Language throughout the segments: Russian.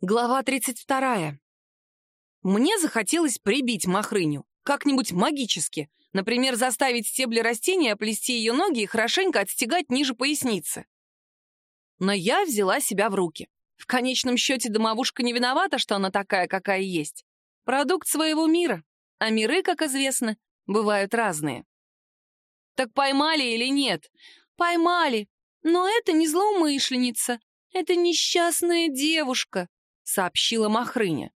Глава 32. Мне захотелось прибить Махрыню, как-нибудь магически, например, заставить стебли растения оплести ее ноги и хорошенько отстегать ниже поясницы. Но я взяла себя в руки. В конечном счете домовушка не виновата, что она такая, какая есть. Продукт своего мира, а миры, как известно, бывают разные. Так поймали или нет? Поймали, но это не злоумышленница, это несчастная девушка, сообщила Махрыня.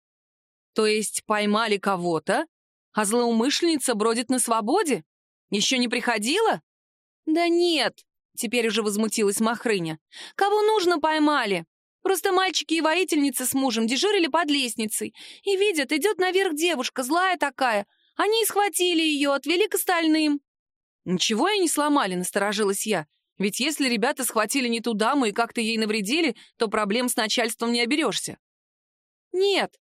То есть поймали кого-то, а злоумышленница бродит на свободе? Еще не приходила? Да нет, теперь уже возмутилась Махрыня. Кого нужно поймали? Просто мальчики и воительницы с мужем дежурили под лестницей и видят, идет наверх девушка, злая такая. Они схватили ее, отвели к остальным. Ничего и не сломали, насторожилась я. Ведь если ребята схватили не ту даму и как-то ей навредили, то проблем с начальством не оберешься. Нет.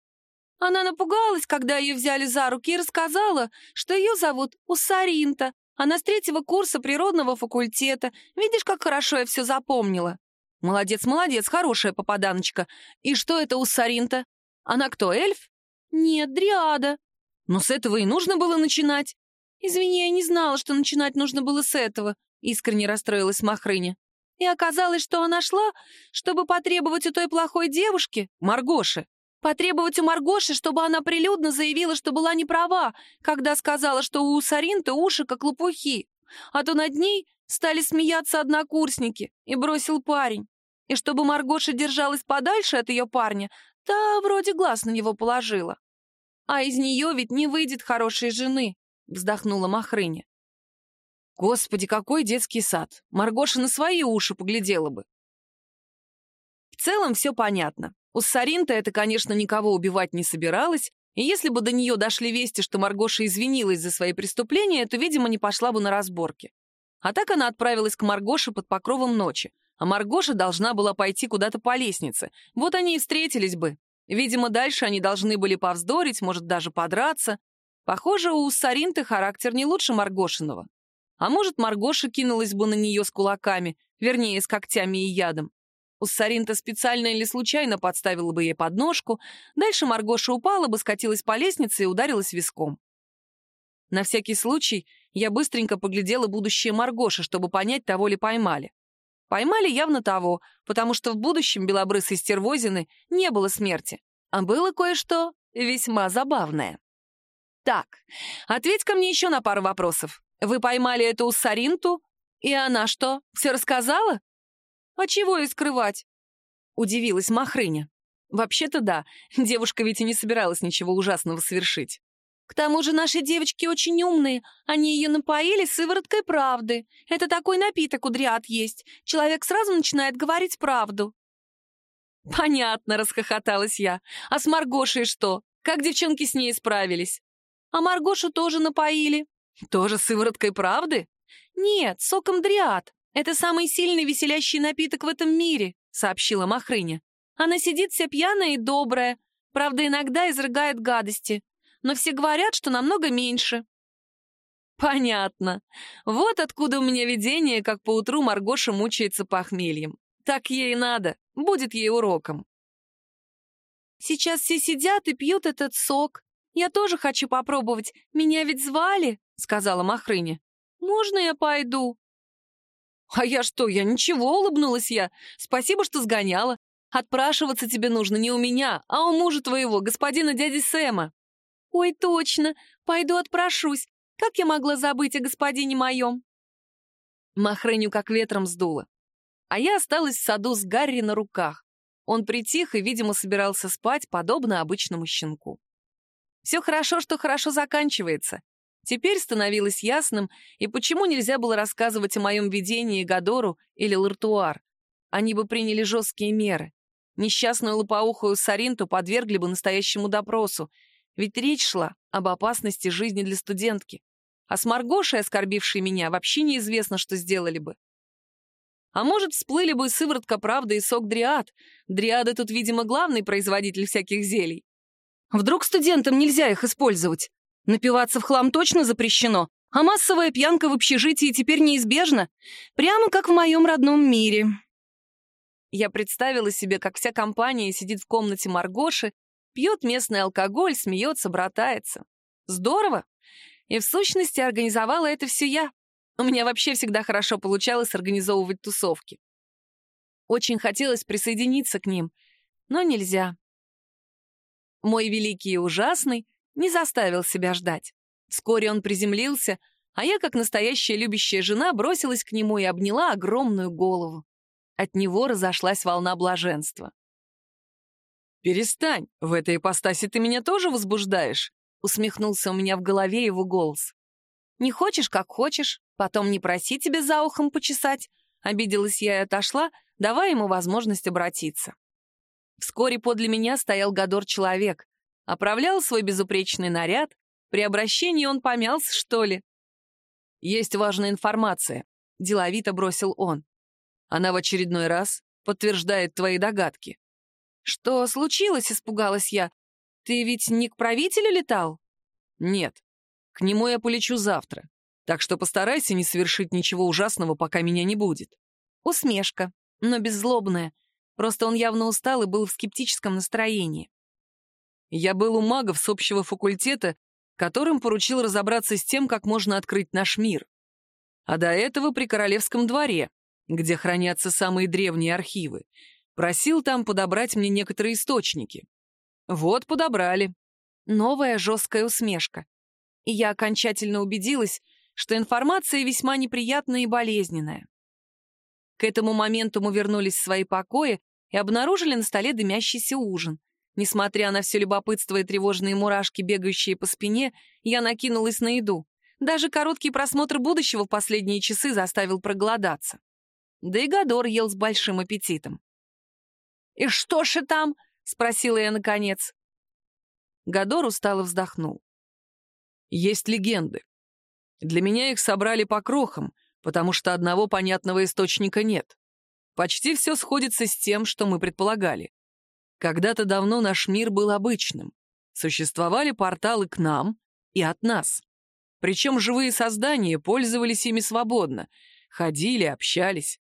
Она напугалась, когда ее взяли за руки и рассказала, что ее зовут Уссаринта. Она с третьего курса природного факультета. Видишь, как хорошо я все запомнила. Молодец, молодец, хорошая попаданочка. И что это Уссаринта? Она кто, эльф? Нет, дриада. Но с этого и нужно было начинать. Извини, я не знала, что начинать нужно было с этого. Искренне расстроилась Махрыня. И оказалось, что она шла, чтобы потребовать у той плохой девушки, Маргоши, Потребовать у Маргоши, чтобы она прилюдно заявила, что была не права, когда сказала, что у Саринты уши как лопухи. А то над ней стали смеяться однокурсники, и бросил парень. И чтобы Маргоша держалась подальше от ее парня, та вроде глаз на него положила. А из нее ведь не выйдет хорошей жены, вздохнула Махрыня. Господи, какой детский сад! Маргоша на свои уши поглядела бы. В целом все понятно. У Саринта это, конечно, никого убивать не собиралась, и если бы до нее дошли вести, что Маргоша извинилась за свои преступления, то, видимо, не пошла бы на разборки. А так она отправилась к Маргоше под покровом ночи, а Маргоша должна была пойти куда-то по лестнице. Вот они и встретились бы. Видимо, дальше они должны были повздорить, может, даже подраться. Похоже, у Саринты характер не лучше Маргошиного. А может, Маргоша кинулась бы на нее с кулаками, вернее, с когтями и ядом. Уссаринта специально или случайно подставила бы ей подножку, дальше Маргоша упала бы, скатилась по лестнице и ударилась виском. На всякий случай я быстренько поглядела будущее Маргоши, чтобы понять, того ли поймали. Поймали явно того, потому что в будущем белобрысой стервозины не было смерти, а было кое-что весьма забавное. Так, ответь ко мне еще на пару вопросов. Вы поймали эту Уссаринту, и она что, все рассказала? «А чего и скрывать?» — удивилась Махрыня. «Вообще-то да, девушка ведь и не собиралась ничего ужасного совершить. К тому же наши девочки очень умные, они ее напоили сывороткой правды. Это такой напиток у дриад есть, человек сразу начинает говорить правду». «Понятно», — расхохоталась я. «А с Маргошей что? Как девчонки с ней справились?» «А Маргошу тоже напоили». «Тоже сывороткой правды?» «Нет, соком дриад. «Это самый сильный веселящий напиток в этом мире», — сообщила Махрыня. «Она сидит вся пьяная и добрая, правда, иногда изрыгает гадости, но все говорят, что намного меньше». «Понятно. Вот откуда у меня видение, как поутру Маргоша мучается похмельем. Так ей надо, будет ей уроком». «Сейчас все сидят и пьют этот сок. Я тоже хочу попробовать. Меня ведь звали», — сказала Махрыня. «Можно я пойду?» «А я что, я ничего», — улыбнулась я. «Спасибо, что сгоняла. Отпрашиваться тебе нужно не у меня, а у мужа твоего, господина дяди Сэма». «Ой, точно. Пойду отпрошусь. Как я могла забыть о господине моем?» Махреню как ветром сдуло. А я осталась в саду с Гарри на руках. Он притих и, видимо, собирался спать, подобно обычному щенку. Все хорошо, что хорошо заканчивается. Теперь становилось ясным, и почему нельзя было рассказывать о моем видении Гадору или Лартуар. Они бы приняли жесткие меры. Несчастную лопоухую Саринту подвергли бы настоящему допросу, ведь речь шла об опасности жизни для студентки. А с Маргошей, оскорбившей меня, вообще неизвестно, что сделали бы. А может, всплыли бы сыворотка правды и сок дриад. Дриады тут, видимо, главный производитель всяких зелий. Вдруг студентам нельзя их использовать? Напиваться в хлам точно запрещено, а массовая пьянка в общежитии теперь неизбежна, прямо как в моем родном мире. Я представила себе, как вся компания сидит в комнате Маргоши, пьет местный алкоголь, смеется, братается. Здорово! И в сущности организовала это все я. У меня вообще всегда хорошо получалось организовывать тусовки. Очень хотелось присоединиться к ним, но нельзя. Мой великий и ужасный не заставил себя ждать. Вскоре он приземлился, а я, как настоящая любящая жена, бросилась к нему и обняла огромную голову. От него разошлась волна блаженства. «Перестань, в этой ипостаси ты меня тоже возбуждаешь?» усмехнулся у меня в голове его голос. «Не хочешь, как хочешь, потом не проси тебя за ухом почесать». Обиделась я и отошла, давая ему возможность обратиться. Вскоре подле меня стоял Гадор-человек, оправлял свой безупречный наряд. При обращении он помялся, что ли? «Есть важная информация», — деловито бросил он. «Она в очередной раз подтверждает твои догадки». «Что случилось?» — испугалась я. «Ты ведь не к правителю летал?» «Нет. К нему я полечу завтра. Так что постарайся не совершить ничего ужасного, пока меня не будет». Усмешка, но беззлобная. Просто он явно устал и был в скептическом настроении. Я был у магов с общего факультета, которым поручил разобраться с тем, как можно открыть наш мир. А до этого при королевском дворе, где хранятся самые древние архивы. Просил там подобрать мне некоторые источники. Вот подобрали. Новая жесткая усмешка. И я окончательно убедилась, что информация весьма неприятная и болезненная. К этому моменту мы вернулись в свои покои и обнаружили на столе дымящийся ужин. Несмотря на все любопытство и тревожные мурашки, бегающие по спине, я накинулась на еду. Даже короткий просмотр будущего в последние часы заставил проголодаться. Да и Гадор ел с большим аппетитом. «И что же там?» — спросила я наконец. Гадор устало вздохнул. «Есть легенды. Для меня их собрали по крохам, потому что одного понятного источника нет. Почти все сходится с тем, что мы предполагали. Когда-то давно наш мир был обычным. Существовали порталы к нам и от нас. Причем живые создания пользовались ими свободно, ходили, общались.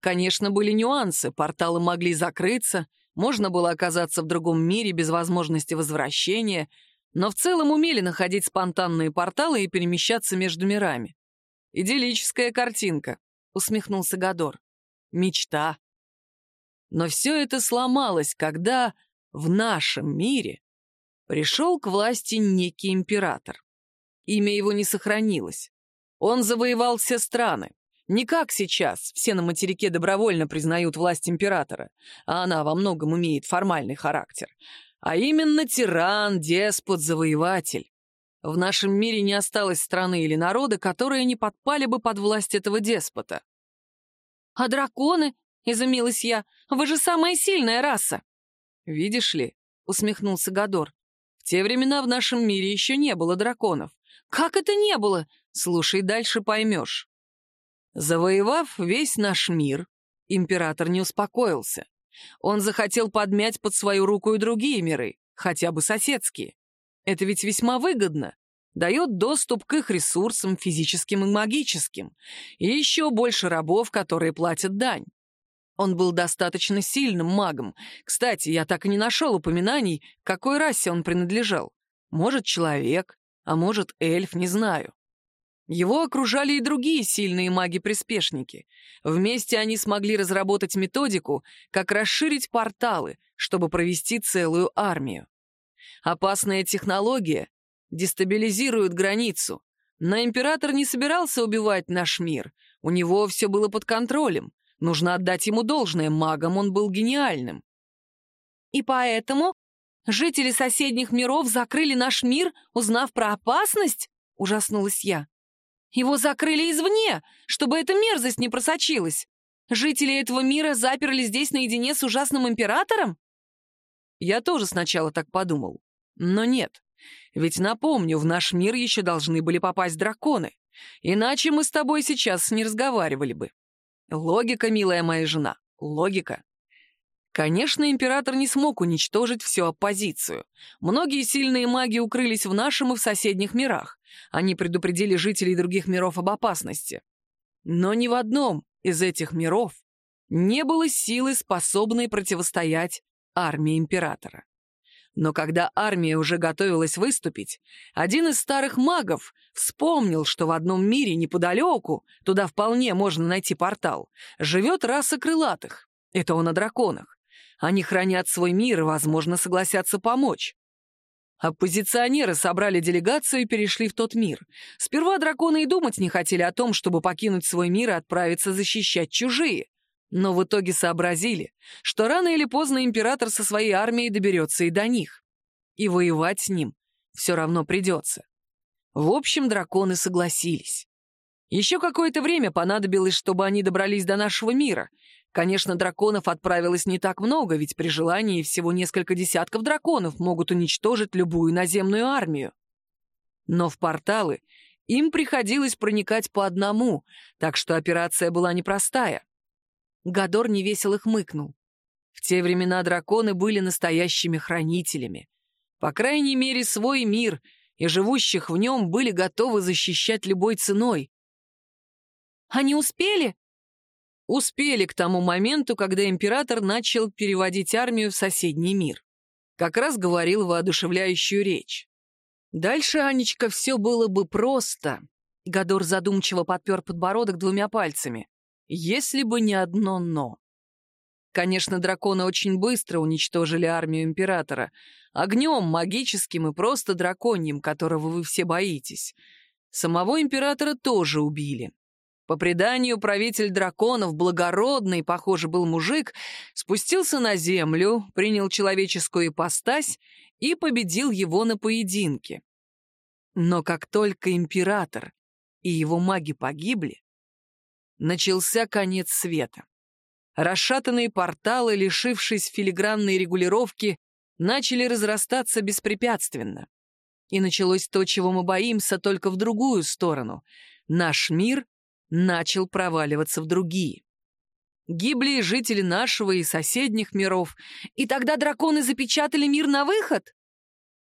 Конечно, были нюансы, порталы могли закрыться — можно было оказаться в другом мире без возможности возвращения, но в целом умели находить спонтанные порталы и перемещаться между мирами. «Идиллическая картинка», — усмехнулся Гадор. «Мечта». Но все это сломалось, когда в нашем мире пришел к власти некий император. Имя его не сохранилось. Он завоевал все страны, не как сейчас, все на материке добровольно признают власть императора, а она во многом имеет формальный характер. А именно тиран, деспот, завоеватель. В нашем мире не осталось страны или народа, которые не подпали бы под власть этого деспота. «А драконы?» — изумилась я. «Вы же самая сильная раса!» «Видишь ли?» — усмехнулся Гадор. «В те времена в нашем мире еще не было драконов». «Как это не было?» «Слушай, дальше поймешь. Завоевав весь наш мир, император не успокоился. Он захотел подмять под свою руку и другие миры, хотя бы соседские. Это ведь весьма выгодно. Дает доступ к их ресурсам, физическим и магическим, и еще больше рабов, которые платят дань. Он был достаточно сильным магом. Кстати, я так и не нашел упоминаний, какой расе он принадлежал. Может, человек, а может, эльф, не знаю. Его окружали и другие сильные маги-приспешники. Вместе они смогли разработать методику, как расширить порталы, чтобы провести целую армию. Опасная технология дестабилизирует границу, но император не собирался убивать наш мир. У него все было под контролем. Нужно отдать ему должное, магом он был гениальным. И поэтому жители соседних миров закрыли наш мир, узнав про опасность? Ужаснулась я. Его закрыли извне, чтобы эта мерзость не просочилась. Жители этого мира заперли здесь наедине с ужасным императором? Я тоже сначала так подумал. Но нет. Ведь, напомню, в наш мир еще должны были попасть драконы. Иначе мы с тобой сейчас не разговаривали бы. Логика, милая моя жена, логика. Конечно, император не смог уничтожить всю оппозицию. Многие сильные маги укрылись в нашем и в соседних мирах. Они предупредили жителей других миров об опасности. Но ни в одном из этих миров не было силы, способной противостоять армии императора. Но когда армия уже готовилась выступить, один из старых магов вспомнил, что в одном мире неподалеку, туда вполне можно найти портал, живет раса крылатых. Это он о драконах. Они хранят свой мир и, возможно, согласятся помочь. Оппозиционеры собрали делегацию и перешли в тот мир. Сперва драконы и думать не хотели о том, чтобы покинуть свой мир и отправиться защищать чужие. Но в итоге сообразили, что рано или поздно император со своей армией доберется и до них. И воевать с ним все равно придется. В общем, драконы согласились. Еще какое-то время понадобилось, чтобы они добрались до нашего мира. Конечно, драконов отправилось не так много, ведь при желании всего несколько десятков драконов могут уничтожить любую наземную армию. Но в порталы им приходилось проникать по одному, так что операция была непростая. Гадор невесело хмыкнул. В те времена драконы были настоящими хранителями. По крайней мере, свой мир и живущих в нем были готовы защищать любой ценой. «Они успели?» Успели к тому моменту, когда император начал переводить армию в соседний мир. Как раз говорил воодушевляющую речь. Дальше, Анечка, все было бы просто. Гадор задумчиво подпер подбородок двумя пальцами. Если бы не одно «но». Конечно, драконы очень быстро уничтожили армию Императора. Огнем, магическим и просто драконьим, которого вы все боитесь. Самого Императора тоже убили. По преданию, правитель драконов, благородный, похоже, был мужик, спустился на землю, принял человеческую ипостась и победил его на поединке. Но как только император и его маги погибли, начался конец света. Расшатанные порталы, лишившись филигранной регулировки, начали разрастаться беспрепятственно. И началось то, чего мы боимся, только в другую сторону. Наш мир начал проваливаться в другие. Гибли жители нашего и соседних миров, и тогда драконы запечатали мир на выход?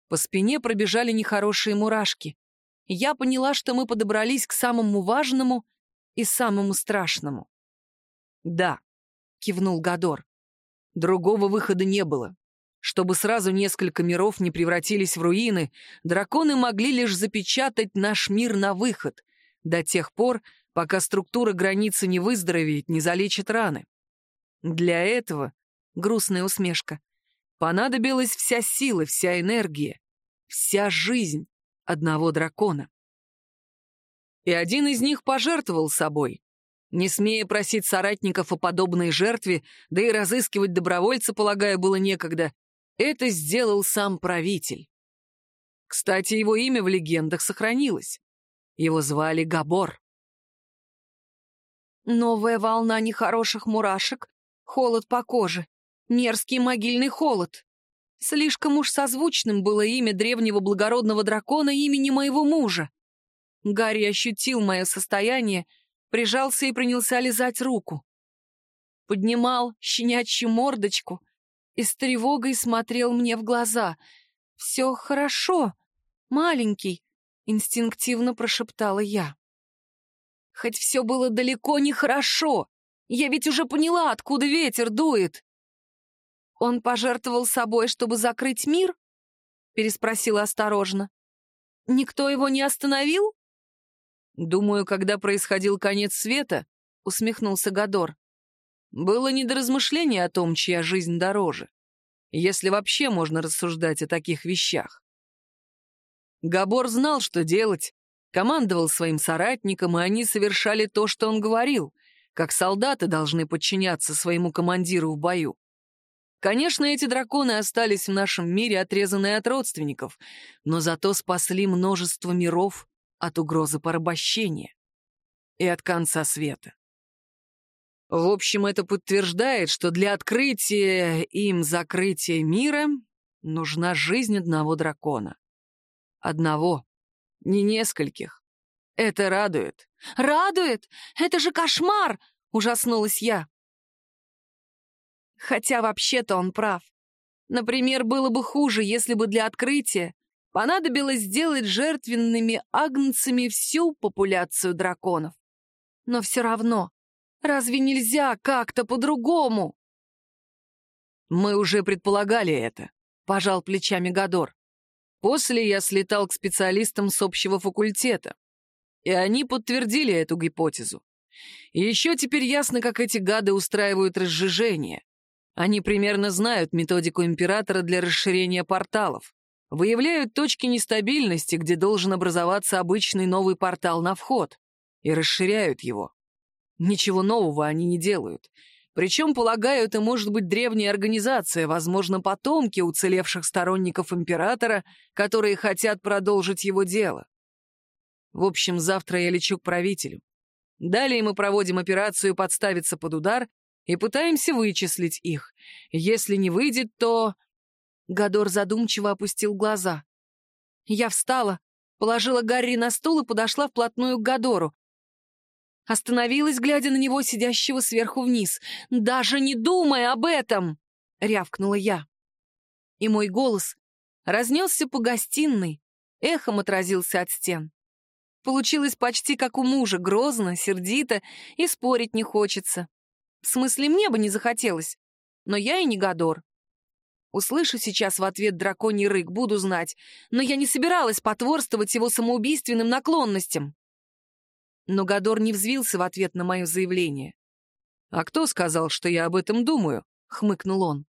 По спине пробежали нехорошие мурашки. Я поняла, что мы подобрались к самому важному и самому страшному. «Да», — кивнул Гадор, — «другого выхода не было. Чтобы сразу несколько миров не превратились в руины, драконы могли лишь запечатать наш мир на выход, до тех пор, пока структура границы не выздоровеет, не залечит раны. Для этого, грустная усмешка, понадобилась вся сила, вся энергия, вся жизнь одного дракона и один из них пожертвовал собой. Не смея просить соратников о подобной жертве, да и разыскивать добровольца, полагаю, было некогда, это сделал сам правитель. Кстати, его имя в легендах сохранилось. Его звали Габор. Новая волна нехороших мурашек, холод по коже, мерзкий могильный холод. Слишком уж созвучным было имя древнего благородного дракона имени моего мужа. Гарри ощутил мое состояние, прижался и принялся лизать руку. Поднимал щенячью мордочку и с тревогой смотрел мне в глаза. «Все хорошо, маленький», — инстинктивно прошептала я. Хоть все было далеко не хорошо, я ведь уже поняла, откуда ветер дует. Он пожертвовал собой, чтобы закрыть мир? Переспросила осторожно. Никто его не остановил? «Думаю, когда происходил конец света», — усмехнулся Гадор, «было не до размышления о том, чья жизнь дороже, если вообще можно рассуждать о таких вещах». Габор знал, что делать, командовал своим соратникам, и они совершали то, что он говорил, как солдаты должны подчиняться своему командиру в бою. Конечно, эти драконы остались в нашем мире отрезанные от родственников, но зато спасли множество миров от угрозы порабощения и от конца света. В общем, это подтверждает, что для открытия им закрытия мира нужна жизнь одного дракона. Одного, не нескольких. Это радует. «Радует? Это же кошмар!» — ужаснулась я. Хотя вообще-то он прав. Например, было бы хуже, если бы для открытия понадобилось сделать жертвенными агнцами всю популяцию драконов. Но все равно Разве нельзя как-то по-другому?» «Мы уже предполагали это», — пожал плечами Гадор. «После я слетал к специалистам с общего факультета, и они подтвердили эту гипотезу. Еще теперь ясно, как эти гады устраивают разжижение. Они примерно знают методику Императора для расширения порталов, выявляют точки нестабильности, где должен образоваться обычный новый портал на вход, и расширяют его. Ничего нового они не делают. Причем, полагаю, это может быть древняя организация, возможно, потомки уцелевших сторонников императора, которые хотят продолжить его дело. В общем, завтра я лечу к правителю. Далее мы проводим операцию «Подставиться под удар» и пытаемся вычислить их. Если не выйдет, то... Гадор задумчиво опустил глаза. Я встала, положила Гарри на стул и подошла вплотную к Гадору. Остановилась, глядя на него, сидящего сверху вниз. «Даже не думай об этом!» — рявкнула я. И мой голос разнесся по гостиной, эхом отразился от стен. Получилось почти как у мужа, грозно, сердито, и спорить не хочется. В смысле, мне бы не захотелось, но я и не Гадор. Услышу сейчас в ответ драконий рык, буду знать, но я не собиралась потворствовать его самоубийственным наклонностям. Но Гадор не взвился в ответ на мое заявление. «А кто сказал, что я об этом думаю?» — хмыкнул он.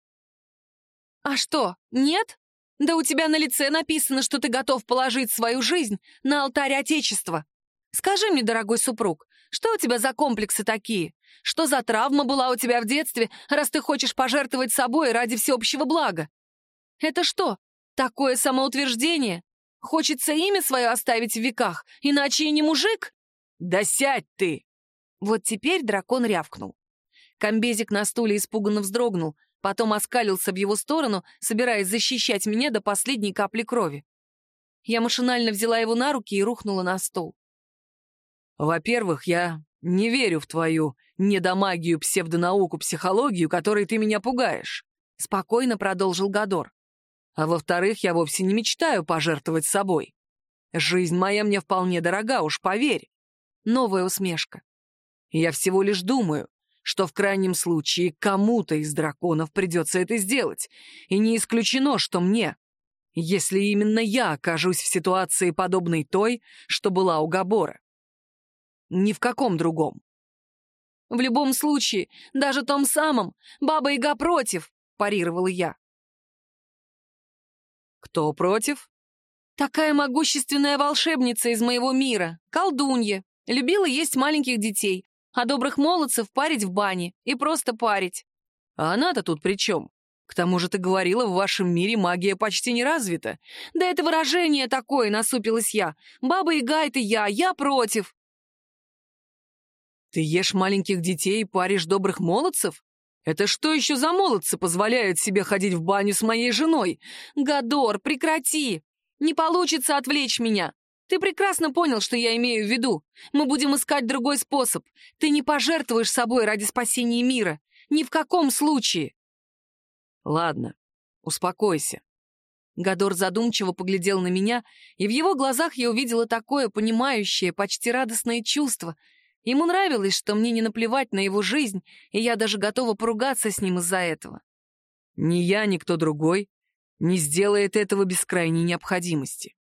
«А что, нет? Да у тебя на лице написано, что ты готов положить свою жизнь на алтарь Отечества. Скажи мне, дорогой супруг, что у тебя за комплексы такие? Что за травма была у тебя в детстве, раз ты хочешь пожертвовать собой ради всеобщего блага? Это что, такое самоутверждение? Хочется имя свое оставить в веках, иначе и не мужик? «Да сядь ты!» Вот теперь дракон рявкнул. Комбезик на стуле испуганно вздрогнул, потом оскалился в его сторону, собираясь защищать меня до последней капли крови. Я машинально взяла его на руки и рухнула на стол. «Во-первых, я не верю в твою недомагию, псевдонауку, психологию, которой ты меня пугаешь», — спокойно продолжил Гадор. «А во-вторых, я вовсе не мечтаю пожертвовать собой. Жизнь моя мне вполне дорога, уж поверь. Новая усмешка. Я всего лишь думаю, что в крайнем случае кому-то из драконов придется это сделать, и не исключено, что мне, если именно я окажусь в ситуации, подобной той, что была у Габора. Ни в каком другом. В любом случае, даже том самом, Баба-Яга против, парировала я. Кто против? Такая могущественная волшебница из моего мира, колдунья. Любила есть маленьких детей, а добрых молодцев парить в бане и просто парить. А она-то тут при чем? К тому же ты говорила, в вашем мире магия почти не развита. Да это выражение такое, насупилась я. Баба Яга — это я, я против. Ты ешь маленьких детей и паришь добрых молодцев? Это что еще за молодцы позволяют себе ходить в баню с моей женой? Гадор, прекрати! Не получится отвлечь меня. Ты прекрасно понял, что я имею в виду. Мы будем искать другой способ. Ты не пожертвуешь собой ради спасения мира. Ни в каком случае. Ладно, успокойся. Гадор задумчиво поглядел на меня, и в его глазах я увидела такое понимающее, почти радостное чувство. Ему нравилось, что мне не наплевать на его жизнь, и я даже готова поругаться с ним из-за этого. Ни я, ни кто другой не сделает этого без крайней необходимости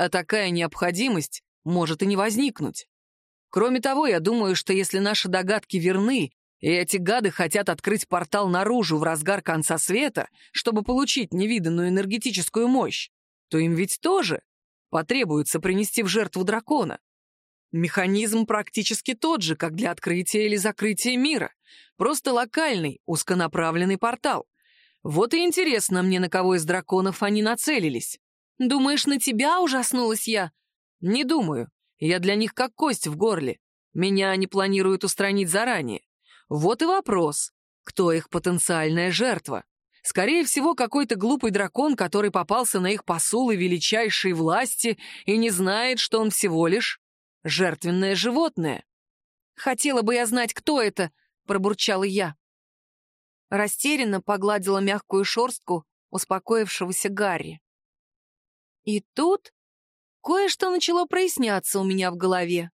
а такая необходимость может и не возникнуть. Кроме того, я думаю, что если наши догадки верны, и эти гады хотят открыть портал наружу в разгар конца света, чтобы получить невиданную энергетическую мощь, то им ведь тоже потребуется принести в жертву дракона. Механизм практически тот же, как для открытия или закрытия мира, просто локальный, узконаправленный портал. Вот и интересно мне, на кого из драконов они нацелились. «Думаешь, на тебя ужаснулась я?» «Не думаю. Я для них как кость в горле. Меня они планируют устранить заранее. Вот и вопрос. Кто их потенциальная жертва? Скорее всего, какой-то глупый дракон, который попался на их посулы величайшей власти и не знает, что он всего лишь жертвенное животное. «Хотела бы я знать, кто это», — пробурчала я. Растерянно погладила мягкую шорстку успокоившегося Гарри. И тут кое-что начало проясняться у меня в голове.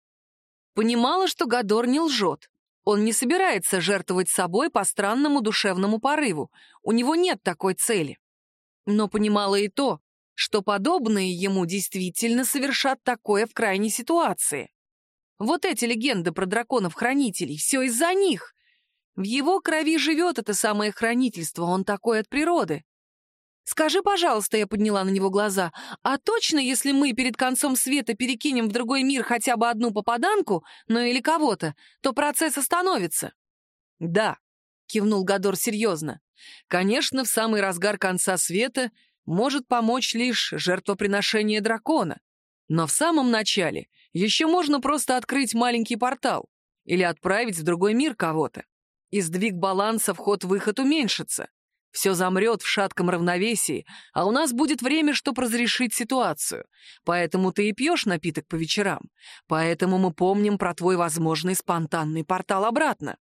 Понимала, что Гадор не лжет. Он не собирается жертвовать собой по странному душевному порыву. У него нет такой цели. Но понимала и то, что подобные ему действительно совершат такое в крайней ситуации. Вот эти легенды про драконов-хранителей, все из-за них. В его крови живет это самое хранительство, он такой от природы. «Скажи, пожалуйста», — я подняла на него глаза, «а точно, если мы перед концом света перекинем в другой мир хотя бы одну попаданку, ну или кого-то, то процесс остановится?» «Да», — кивнул Гадор серьезно. «Конечно, в самый разгар конца света может помочь лишь жертвоприношение дракона. Но в самом начале еще можно просто открыть маленький портал или отправить в другой мир кого-то. И сдвиг баланса вход-выход уменьшится. Все замрет в шатком равновесии, а у нас будет время, чтобы разрешить ситуацию. Поэтому ты и пьешь напиток по вечерам. Поэтому мы помним про твой возможный спонтанный портал обратно.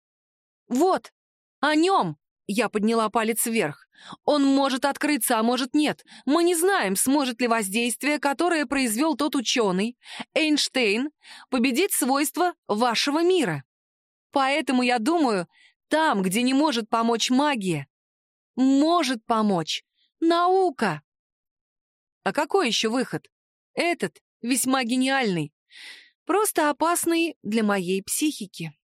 Вот, о нем я подняла палец вверх. Он может открыться, а может нет. Мы не знаем, сможет ли воздействие, которое произвел тот ученый, Эйнштейн, победить свойства вашего мира. Поэтому я думаю, там, где не может помочь магия, может помочь наука. А какой еще выход? Этот весьма гениальный, просто опасный для моей психики.